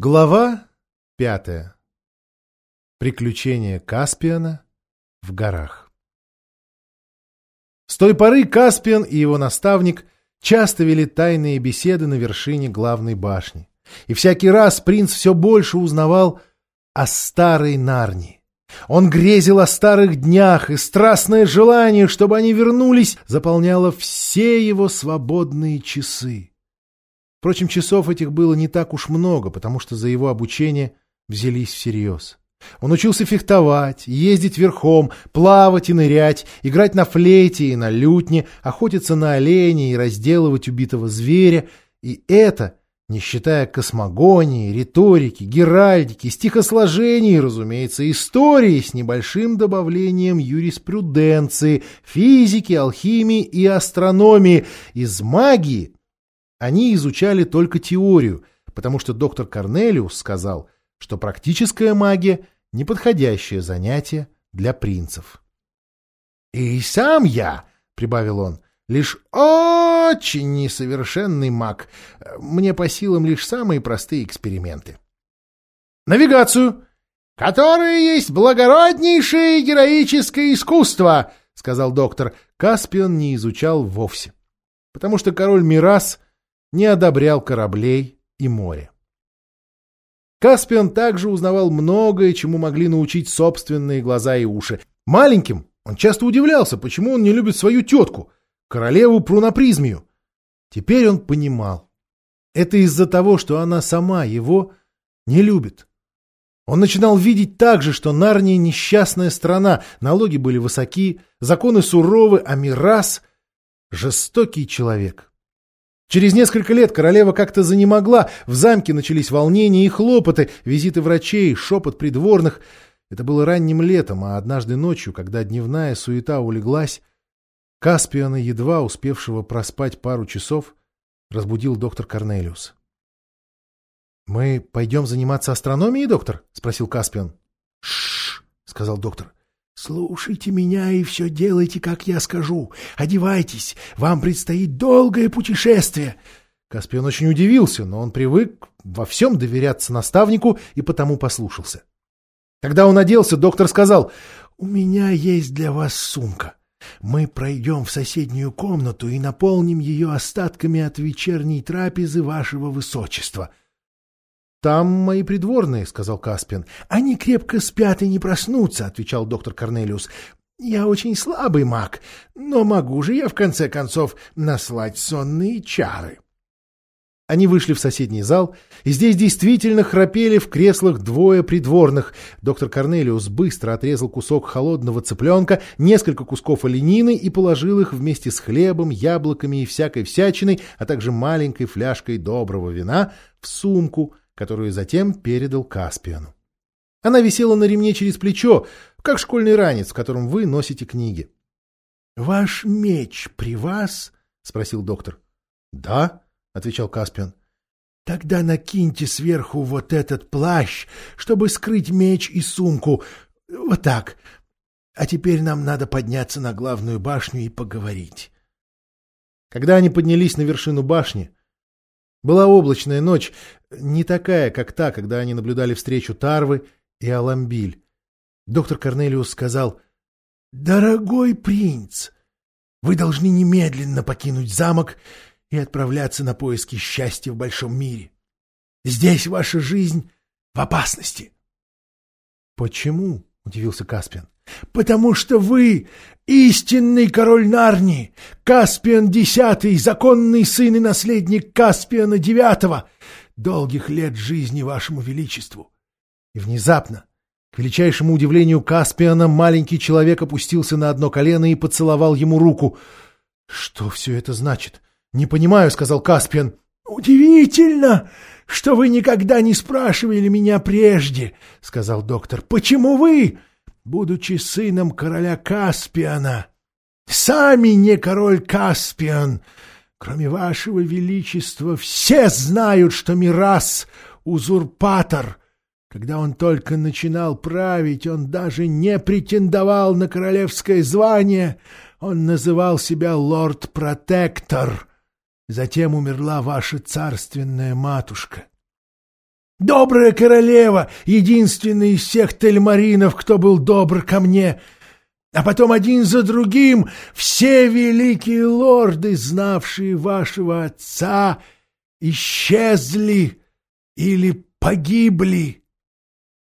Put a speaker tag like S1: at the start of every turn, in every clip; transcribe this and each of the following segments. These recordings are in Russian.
S1: Глава пятая. Приключения Каспиана в горах. С той поры Каспиан и его наставник часто вели тайные беседы на вершине главной башни. И всякий раз принц все больше узнавал о старой Нарнии. Он грезил о старых днях, и страстное желание, чтобы они вернулись, заполняло все его свободные часы. Впрочем, часов этих было не так уж много, потому что за его обучение взялись всерьез. Он учился фехтовать, ездить верхом, плавать и нырять, играть на флейте и на лютне, охотиться на оленя и разделывать убитого зверя. И это, не считая космогонии, риторики, геральдики, стихосложений разумеется, истории с небольшим добавлением юриспруденции, физики, алхимии и астрономии. Из магии они изучали только теорию, потому что доктор Корнелиус сказал, что практическая магия – неподходящее занятие для принцев. «И сам я», — прибавил он, — «лишь очень несовершенный маг. Мне по силам лишь самые простые эксперименты». «Навигацию!» «Которое есть благороднейшее героическое искусство», — сказал доктор. Каспион не изучал вовсе, потому что король Мирас не одобрял кораблей и море. Каспиан также узнавал многое, чему могли научить собственные глаза и уши. Маленьким он часто удивлялся, почему он не любит свою тетку, королеву Прунапризмию. Теперь он понимал. Это из-за того, что она сама его не любит. Он начинал видеть также, что Нарния несчастная страна, налоги были высоки, законы суровы, а Мирас — жестокий человек. Через несколько лет королева как-то занемогла, в замке начались волнения и хлопоты, визиты врачей, шепот придворных. Это было ранним летом, а однажды ночью, когда дневная суета улеглась, Каспиана, едва успевшего проспать пару часов, разбудил доктор Корнелиус. — Мы пойдем заниматься астрономией, доктор? — спросил Каспиан. — Шш, — сказал доктор. «Слушайте меня и все делайте, как я скажу. Одевайтесь, вам предстоит долгое путешествие». Каспион очень удивился, но он привык во всем доверяться наставнику и потому послушался. Когда он оделся, доктор сказал, «У меня есть для вас сумка. Мы пройдем в соседнюю комнату и наполним ее остатками от вечерней трапезы вашего высочества». — Там мои придворные, — сказал Каспин. — Они крепко спят и не проснутся, — отвечал доктор Корнелиус. — Я очень слабый маг, но могу же я, в конце концов, наслать сонные чары. Они вышли в соседний зал, и здесь действительно храпели в креслах двое придворных. Доктор Корнелиус быстро отрезал кусок холодного цыпленка, несколько кусков оленины и положил их вместе с хлебом, яблоками и всякой всячиной, а также маленькой фляжкой доброго вина в сумку — которую затем передал Каспиану. Она висела на ремне через плечо, как школьный ранец, в котором вы носите книги. — Ваш меч при вас? — спросил доктор. — Да, — отвечал Каспиан. — Тогда накиньте сверху вот этот плащ, чтобы скрыть меч и сумку. Вот так. А теперь нам надо подняться на главную башню и поговорить. Когда они поднялись на вершину башни, была облачная ночь, не такая, как та, когда они наблюдали встречу Тарвы и Аламбиль. Доктор Корнелиус сказал, «Дорогой принц, вы должны немедленно покинуть замок и отправляться на поиски счастья в большом мире. Здесь ваша жизнь в опасности». «Почему?» — удивился Каспиан. «Потому что вы истинный король Нарнии, Каспиан Десятый, законный сын и наследник Каспиана Девятого, долгих лет жизни вашему величеству». И внезапно, к величайшему удивлению Каспиана, маленький человек опустился на одно колено и поцеловал ему руку. «Что все это значит?» «Не понимаю», — сказал Каспиан. «Удивительно, что вы никогда не спрашивали меня прежде», — сказал доктор. «Почему вы будучи сыном короля Каспиана. Сами не король Каспиан. Кроме вашего величества, все знают, что Мирас — узурпатор. Когда он только начинал править, он даже не претендовал на королевское звание. Он называл себя лорд-протектор. Затем умерла ваша царственная матушка.
S2: Добрая королева, единственный из всех тельмаринов, кто был добр ко мне. А потом один за другим все великие лорды, знавшие вашего отца, исчезли или погибли.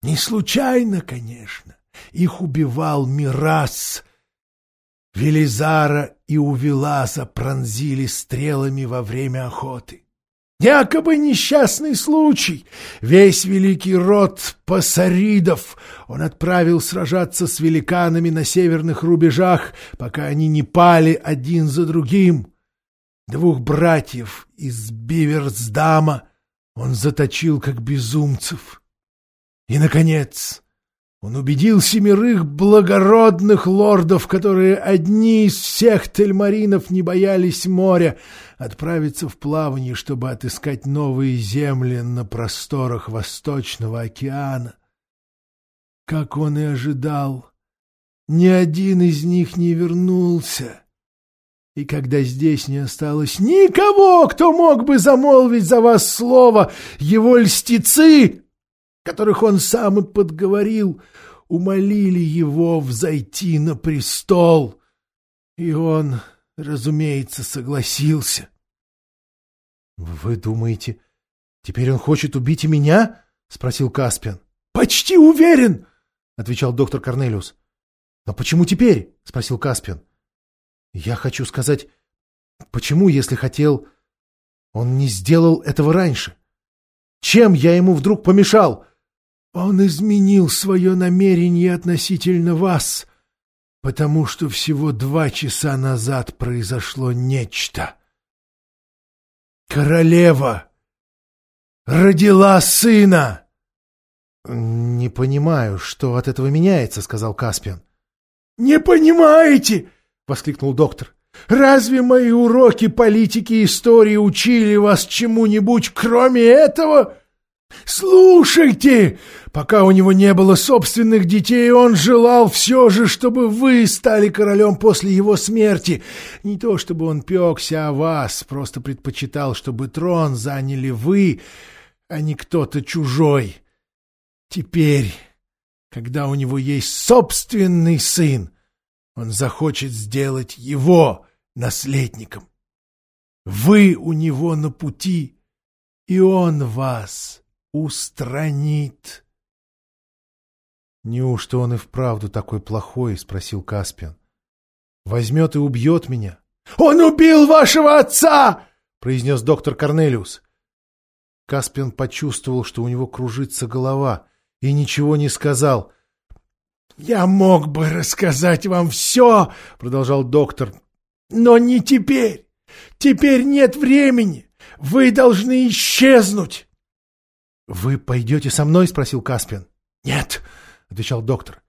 S2: Не случайно, конечно. Их убивал Мирас. Велизара и Увелаза пронзили стрелами во время охоты. Якобы несчастный случай. Весь великий род пасаридов он отправил сражаться с великанами на северных рубежах, пока они не пали один за другим. Двух братьев из Биверсдама он заточил как безумцев. И, наконец, он убедил семерых благородных лордов, которые одни из всех тельмаринов не боялись моря, отправиться в плавание, чтобы отыскать новые земли на просторах Восточного океана. Как он и ожидал, ни один из них не вернулся. И когда здесь не осталось никого, кто мог бы замолвить за вас слово, его льстецы которых он сам и подговорил, умолили его взойти на престол. И он, разумеется, согласился. — Вы думаете, теперь он хочет убить и меня? — спросил Каспиан. — Почти уверен, — отвечал доктор Корнелиус. — Но почему теперь? — спросил Каспиан. — Я хочу сказать, почему, если хотел, он не сделал этого раньше? Чем я ему вдруг помешал? Он изменил свое намерение относительно вас, потому что всего два часа назад произошло нечто. Королева родила сына. — Не понимаю, что от этого меняется, — сказал Каспиан. — Не понимаете? — воскликнул доктор. — Разве мои уроки политики и истории учили вас чему-нибудь, кроме этого? — «Слушайте! Пока у него не было собственных детей, он желал все же, чтобы вы стали королем после его смерти. Не то чтобы он пекся о вас, просто предпочитал, чтобы трон заняли вы, а не кто-то чужой. Теперь, когда у него есть собственный сын, он захочет сделать его наследником. Вы у него на пути, и он вас» устранит. «Неужто он и вправду такой плохой?» — спросил Каспиан. «Возьмет и убьет меня». «Он убил вашего отца!» — произнес доктор Корнелиус. Каспиан почувствовал, что у него кружится голова, и ничего не сказал. «Я мог бы рассказать вам все!» — продолжал доктор. «Но не теперь! Теперь нет времени! Вы должны исчезнуть!» «Вы пойдете со мной?» — спросил Каспиан. «Нет», — отвечал доктор.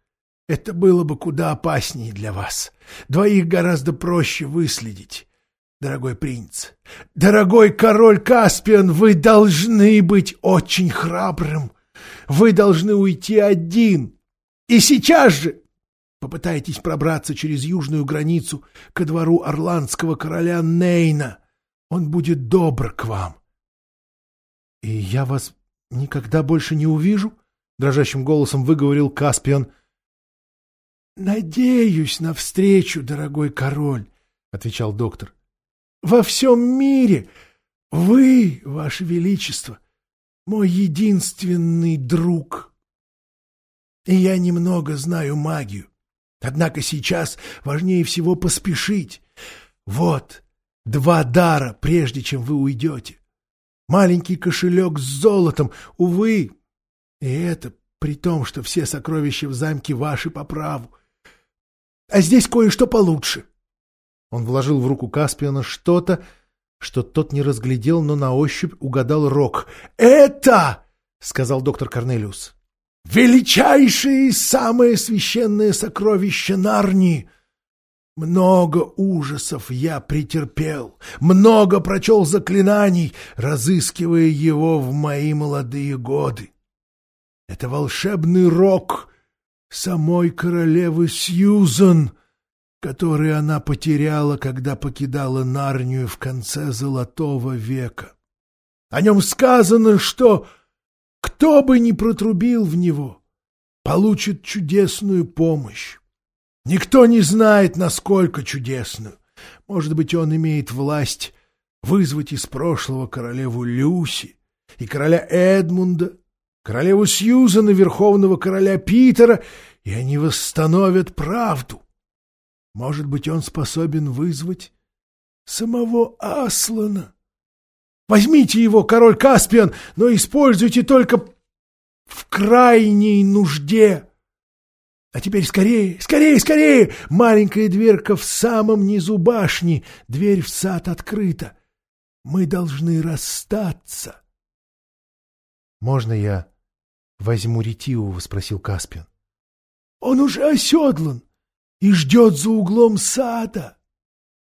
S2: «Это было бы куда опаснее для вас. Двоих гораздо проще выследить. Дорогой принц, дорогой король Каспиан, вы должны быть очень храбрым. Вы должны уйти один. И сейчас же попытайтесь пробраться через южную границу ко двору орландского короля Нейна. Он будет добр к вам. — И я вас никогда больше не увижу? — дрожащим голосом выговорил Каспиан. — Надеюсь на встречу, дорогой король, — отвечал доктор. — Во всем мире вы, ваше величество, мой единственный друг. И я немного знаю магию. Однако сейчас важнее всего поспешить. Вот два дара, прежде чем вы уйдете маленький кошелек с золотом, увы. И это при том, что все сокровища в замке ваши по праву. А здесь кое-что получше. Он вложил в руку Каспиана что-то, что тот не разглядел, но на ощупь угадал рог. «Это!» — сказал доктор Корнелиус. «Величайшее и самое священное сокровище Нарнии!» Много ужасов я претерпел, много прочел заклинаний, разыскивая его в мои молодые годы. Это волшебный рок самой королевы Сьюзан, который она потеряла, когда покидала Нарнию в конце Золотого века. О нем сказано, что Кто бы ни протрубил в него, получит чудесную помощь. Никто не знает, насколько чудесную. Может быть, он имеет власть вызвать из прошлого королеву Люси и короля Эдмунда, королеву Сьюзана, верховного короля Питера, и они восстановят правду. Может быть, он способен вызвать самого Аслана. Возьмите его, король Каспиан, но используйте только в крайней нужде. А теперь скорее, скорее, скорее! Маленькая дверка в самом низу башни, дверь в сад открыта. Мы должны расстаться.
S1: — Можно я возьму Ретивова? — спросил Каспиан.
S2: — Он уже оседлан и ждет за углом сада.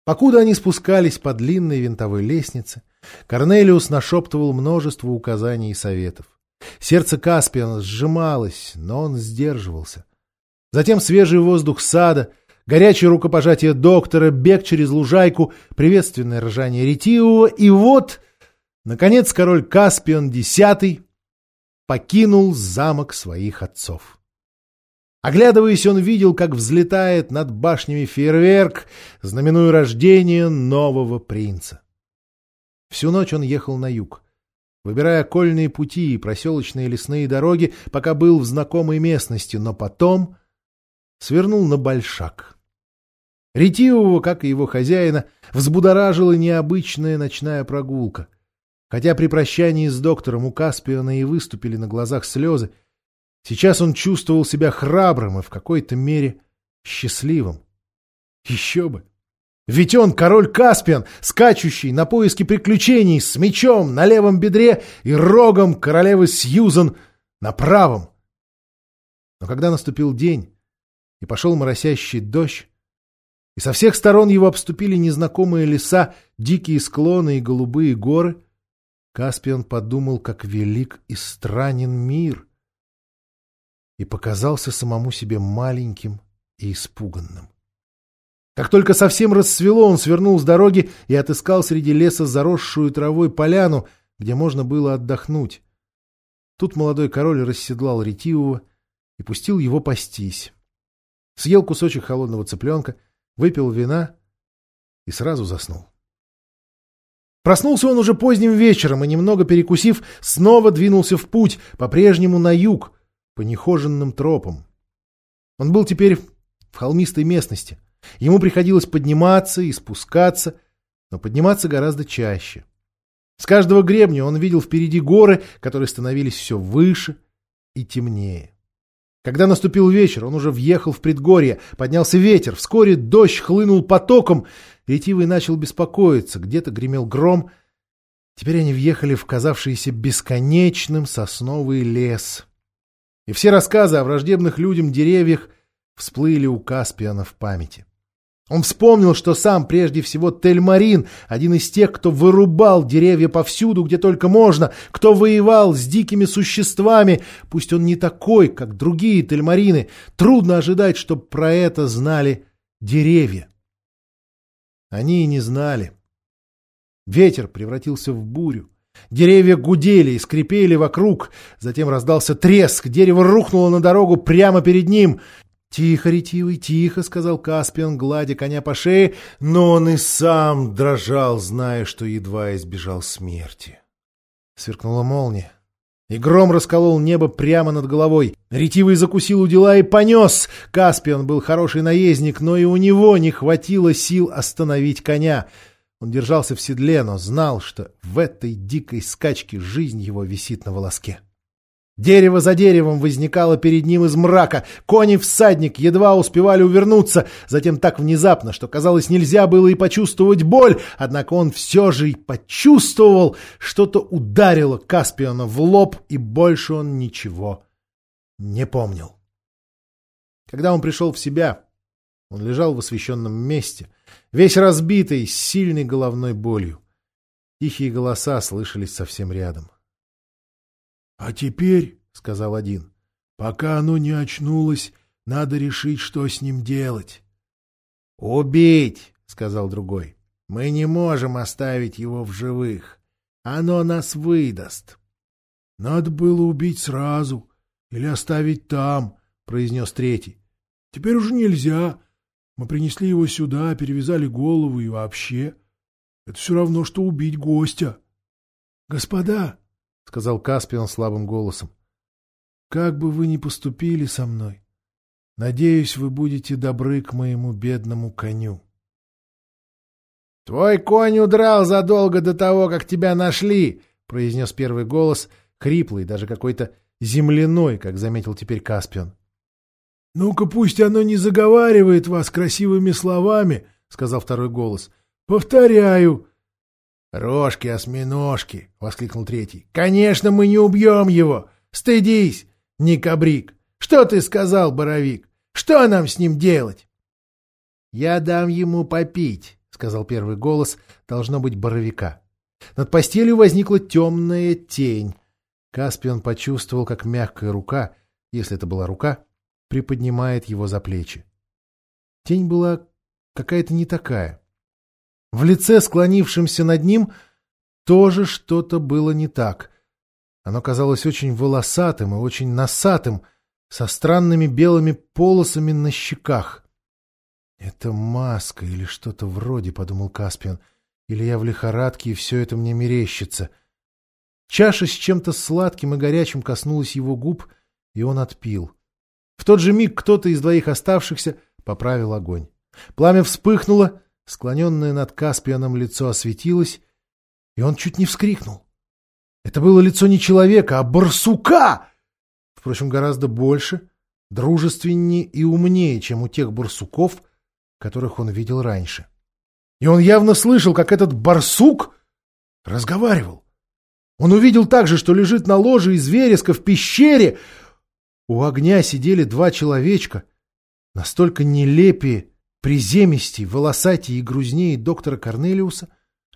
S1: Покуда они спускались по длинной винтовой лестнице, Корнелиус нашептывал множество указаний и советов. Сердце Каспиана сжималось, но он сдерживался. Затем свежий воздух сада, горячее рукопожатие доктора, бег через лужайку, приветственное ржание ретивого, и вот, наконец, король Каспиан X покинул замок своих отцов. Оглядываясь, он видел, как взлетает над башнями фейерверк, знаменуя рождение нового принца. Всю ночь он ехал на юг, выбирая окольные пути и проселочные лесные дороги, пока был в знакомой местности, но потом свернул на большак. Ретивого, как и его хозяина, взбудоражила необычная ночная прогулка. Хотя при прощании с доктором у Каспиона и выступили на глазах слезы, сейчас он чувствовал себя храбрым и в какой-то мере счастливым. Еще бы! Ведь он король Каспиан, скачущий на поиски приключений с мечом на левом бедре и рогом королевы Сьюзан на правом. Но когда наступил день, и пошел моросящий дождь, и со всех сторон его обступили незнакомые леса, дикие склоны и голубые горы, Каспиан подумал, как велик и странен мир, и показался самому себе маленьким и испуганным. Как только совсем рассвело, он свернул с дороги и отыскал среди леса заросшую травой поляну, где можно было отдохнуть. Тут молодой король расседлал ретивого и пустил его пастись. Съел кусочек холодного цыпленка, выпил вина и сразу заснул. Проснулся он уже поздним вечером и, немного перекусив, снова двинулся в путь, по-прежнему на юг, по нехоженным тропам. Он был теперь в холмистой местности. Ему приходилось подниматься и спускаться, но подниматься гораздо чаще. С каждого гребня он видел впереди горы, которые становились все выше и темнее. Когда наступил вечер, он уже въехал в предгорье, поднялся ветер, вскоре дождь хлынул потоком, ретивый начал беспокоиться, где-то гремел гром. Теперь они въехали в казавшийся бесконечным сосновый лес. И все рассказы о враждебных людям деревьях всплыли у Каспиана в памяти. Он вспомнил, что сам прежде всего Тельмарин, один из тех, кто вырубал деревья повсюду, где только можно, кто воевал с дикими существами, пусть он не такой, как другие Тельмарины, трудно ожидать, чтобы про это знали деревья. Они и не знали. Ветер превратился в бурю. Деревья гудели и скрипели вокруг. Затем раздался треск. Дерево рухнуло на дорогу прямо перед ним. «Тихо, ретивый, тихо», — сказал Каспиан, гладя коня по шее, но он и сам дрожал, зная, что едва избежал смерти. Сверкнула молния, и гром расколол небо прямо над головой. Ретивый закусил у дела и понес. Каспиан был хороший наездник, но и у него не хватило сил остановить коня. Он держался в седле, но знал, что в этой дикой скачке жизнь его висит на волоске. Дерево за деревом возникало перед ним из мрака. Кони всадник едва успевали увернуться, затем так внезапно, что, казалось, нельзя было и почувствовать боль, однако он все же и почувствовал, что-то ударило Каспиона в лоб, и больше он ничего не помнил. Когда он пришел в себя, он лежал в освещенном месте, весь разбитый, с сильной головной болью. Тихие голоса слышались совсем рядом.
S2: — А теперь, — сказал один, — пока оно не очнулось, надо решить, что с ним делать.
S1: — Убить, — сказал другой. — Мы не можем оставить его в живых. Оно нас выдаст.
S2: — Надо было убить сразу или оставить там, — произнес третий. — Теперь уже нельзя. Мы принесли его сюда, перевязали голову и вообще. Это все равно, что убить гостя. — Господа, — сказал Каспиан слабым голосом, — как бы вы ни поступили со мной, надеюсь, вы будете добры к моему бедному коню.
S1: — Твой конь удрал задолго до того, как тебя нашли, — произнес первый голос — хриплый, даже какой-то земляной, как заметил теперь Каспиан.
S2: — Ну-ка пусть оно не заговаривает вас красивыми словами, — сказал второй голос. — Повторяю.
S1: — Рожки-осьминожки! — воскликнул третий. — Конечно, мы не убьем его! Стыдись, Никабрик! Что ты сказал, Боровик? Что нам с ним делать? — Я дам ему попить, — сказал первый голос, должно быть, Боровика. Над постелью возникла темная тень. Каспиан почувствовал, как мягкая рука, если это была рука, приподнимает его за плечи. Тень была какая-то не такая. В лице, склонившемся над ним, тоже что-то было не так. Оно казалось очень волосатым и очень носатым, со странными белыми полосами на щеках. «Это маска или что-то вроде», — подумал Каспиан. «Или я в лихорадке, и все это мне мерещится». Чаша с чем-то сладким и горячим коснулась его губ, и он отпил. В тот же миг кто-то из двоих оставшихся поправил огонь. Пламя вспыхнуло, склоненное над Каспианом лицо осветилось, и он чуть не вскрикнул. Это было лицо не человека, а барсука! Впрочем, гораздо больше, дружественнее и умнее, чем у тех барсуков, которых он видел раньше. И он явно слышал, как этот барсук разговаривал. Он увидел также, что лежит на ложе из вереска в пещере. У огня сидели два человечка, настолько нелепее, приземистей, волосатее и грузнее доктора Корнелиуса,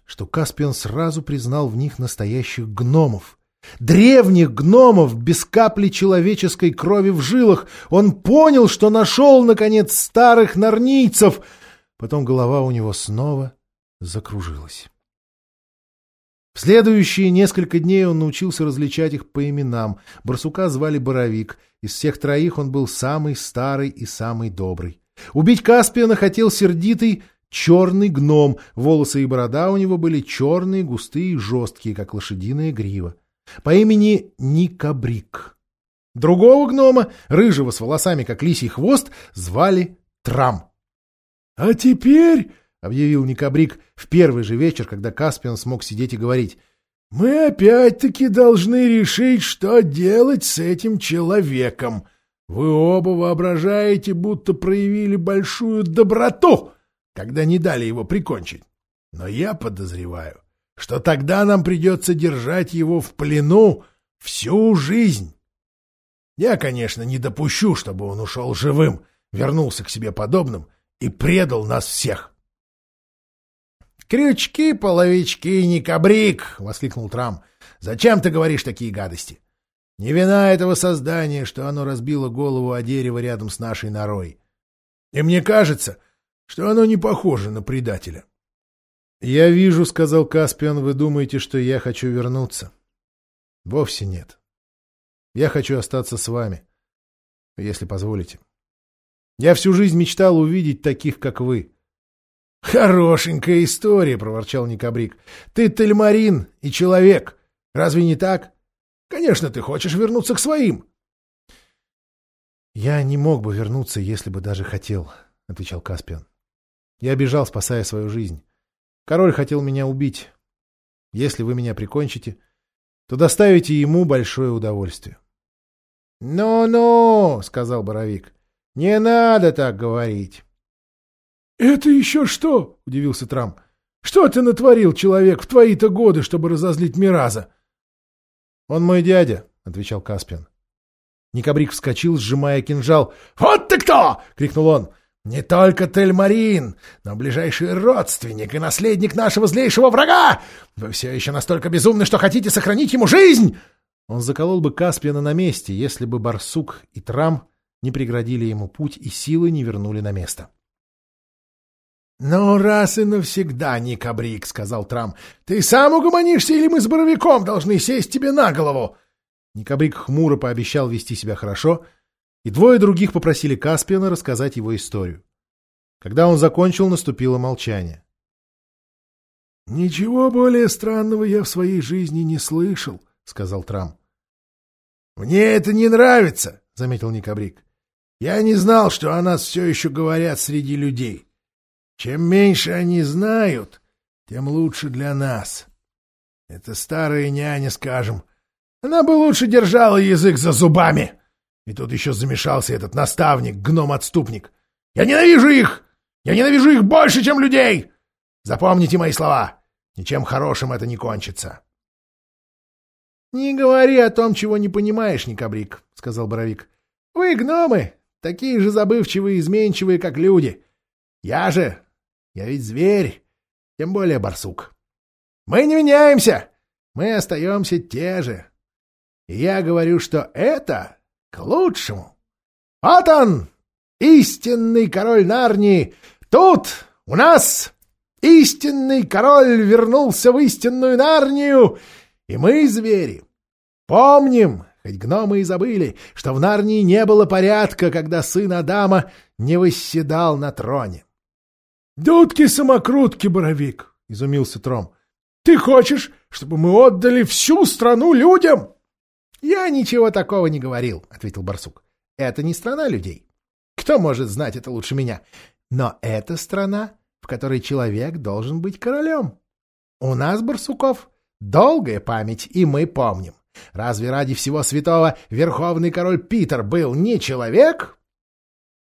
S1: что Каспиан сразу признал в них настоящих гномов. Древних гномов без капли человеческой крови в жилах. Он понял, что нашел, наконец, старых норнийцев. Потом голова у него снова закружилась. В следующие несколько дней он научился различать их по именам. Барсука звали Боровик. Из всех троих он был самый старый и самый добрый. Убить Каспиана хотел сердитый черный гном. Волосы и борода у него были черные, густые и жесткие, как лошадиная грива. По имени Никабрик. Другого гнома, рыжего с волосами, как лисий хвост, звали Трам.
S2: — А теперь —
S1: объявил Никабрик в первый же вечер, когда Каспиан смог сидеть и говорить.
S2: — Мы опять-таки должны решить, что делать с этим человеком. Вы оба воображаете, будто проявили большую доброту, когда не дали его прикончить. Но я подозреваю, что тогда нам придется держать его в плену всю жизнь. Я, конечно, не допущу, чтобы он ушел живым, вернулся к себе подобным и предал нас всех.
S1: «Крючки, половички, не кабрик!» — воскликнул Трам. «Зачем ты говоришь такие гадости? Не вина этого создания, что оно разбило голову о дерево рядом с нашей норой. И мне кажется, что оно не похоже на предателя». «Я вижу», — сказал Каспиан, — «вы думаете, что я хочу вернуться?» «Вовсе нет. Я хочу остаться с вами, если позволите. Я всю жизнь мечтал увидеть таких, как вы».
S2: «Хорошенькая история», — проворчал Никабрик. «Ты тельмарин и человек. Разве не так? Конечно, ты хочешь вернуться к своим».
S1: «Я не мог бы вернуться, если бы даже хотел», — отвечал Каспиан. «Я бежал, спасая свою жизнь. Король хотел меня убить. Если вы меня прикончите, то доставите ему большое удовольствие». «Ну-ну», — сказал Боровик, — «не надо так говорить».
S2: «Это еще что?» — удивился Трам. «Что ты натворил, человек, в твои-то годы, чтобы разозлить Мираза?»
S1: «Он мой дядя», — отвечал Каспиан. Никабрик вскочил, сжимая кинжал.
S2: «Вот ты кто!» — крикнул он. «Не только Тельмарин, но ближайший родственник и наследник нашего злейшего врага! Вы все еще настолько безумны, что хотите сохранить ему жизнь!»
S1: Он заколол бы Каспиана на месте, если бы Барсук и Трам не преградили ему путь и силы не вернули на место.
S2: «Ну, раз и навсегда, Никабрик», — сказал Трам. «Ты сам угомонишься, или мы с Боровиком должны сесть тебе на голову?
S1: Никабрик хмуро пообещал вести себя хорошо, и двое других попросили Каспиана рассказать его историю. Когда он закончил, наступило молчание.
S2: — Ничего более странного я в своей жизни не слышал, — сказал Трам. — Мне это не нравится, — заметил Никабрик. — Я не знал, что о нас все еще говорят среди людей. Чем меньше они знают, тем лучше для нас. Это старая няня, скажем. Она бы лучше держала язык за зубами. И тут еще замешался этот наставник, гном-отступник. Я ненавижу их! Я ненавижу их больше, чем людей! Запомните мои слова. Ничем хорошим это не кончится.
S1: — Не говори о том, чего не понимаешь, Никабрик, — сказал Боровик. — Вы, гномы, такие же забывчивые и изменчивые, как люди. Я же... Я ведь зверь, тем более барсук. Мы не меняемся, мы остаемся те же. И я говорю, что это к лучшему. Вот он, истинный король Нарнии, тут у нас истинный король вернулся в истинную Нарнию, и мы, звери, помним, хоть гномы и забыли, что в Нарнии не было порядка, когда сын Адама не восседал на троне.
S2: — Дудки-самокрутки, Боровик! — изумился Тром. — Ты хочешь, чтобы мы отдали всю страну людям?
S1: — Я ничего такого не говорил, — ответил барсук. — Это не страна людей. Кто может знать это лучше меня? Но это страна, в которой человек должен быть королем. У нас, барсуков, долгая память, и мы помним. Разве ради всего святого верховный король Питер был не человек?
S2: —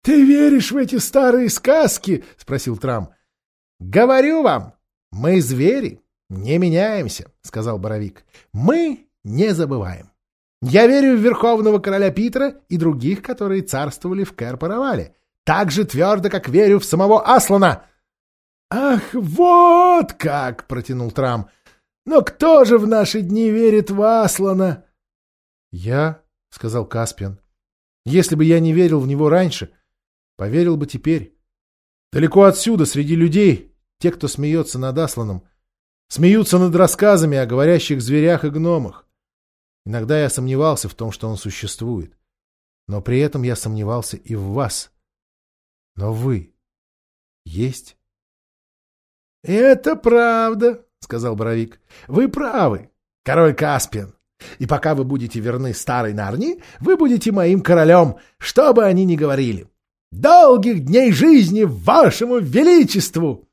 S2: Ты веришь в эти старые сказки? — спросил Трам.
S1: — Говорю вам, мы звери, не меняемся, — сказал Боровик. — Мы не забываем. Я верю в верховного короля Питера и других, которые царствовали в Кэр-Паравале. Так же твердо, как верю в самого Аслана.
S2: — Ах, вот как! — протянул Трам. — Но кто же в наши дни верит в Аслана?
S1: — Я, — сказал Каспиан. — Если бы я не верил в него раньше, поверил бы теперь. Далеко отсюда, среди людей, те, кто смеется над Асланом, смеются над рассказами о говорящих зверях и гномах. Иногда я сомневался в том, что он существует. Но при этом я сомневался и в вас. Но вы есть?
S2: — Это правда, — сказал Боровик. — Вы правы, король Каспиан. И пока вы будете верны старой Нарни, вы будете моим королем, что бы они ни говорили. Долгих дней жизни вашему величеству!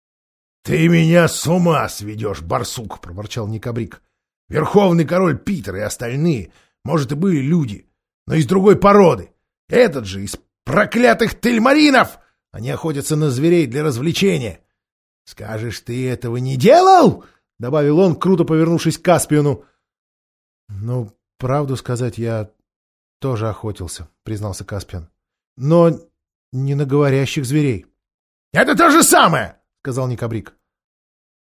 S2: — Ты меня с ума сведешь, барсук! — проворчал Никабрик. Верховный король Питер и остальные, может, и были люди, но из другой породы. Этот же из проклятых тельмаринов! Они охотятся на зверей для развлечения. Скажешь, ты этого не делал? — добавил он, круто повернувшись к Каспиону.
S1: — Ну, правду сказать, я тоже охотился, — признался Каспиан. — Но не на говорящих зверей.
S2: — Это то же самое! — сказал Никабрик.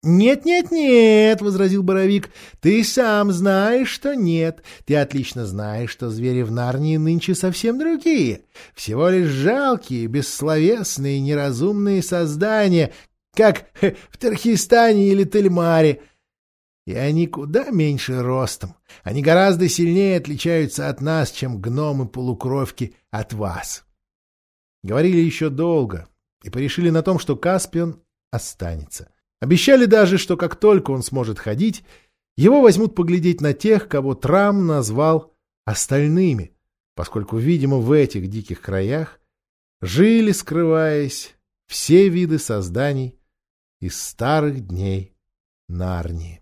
S1: «Нет-нет-нет», — возразил Боровик, — «ты сам знаешь, что нет. Ты отлично знаешь, что звери в Нарнии нынче совсем другие. Всего лишь жалкие, бессловесные, неразумные создания, как в Тархистане или Тельмаре. И они куда меньше ростом. Они гораздо сильнее отличаются от нас, чем гномы-полукровки от вас». Говорили еще долго и порешили на том, что Каспион останется. Обещали даже, что как только он сможет ходить, его возьмут поглядеть на тех, кого Трам назвал остальными, поскольку, видимо, в этих диких краях жили, скрываясь, все виды созданий из старых дней Нарнии.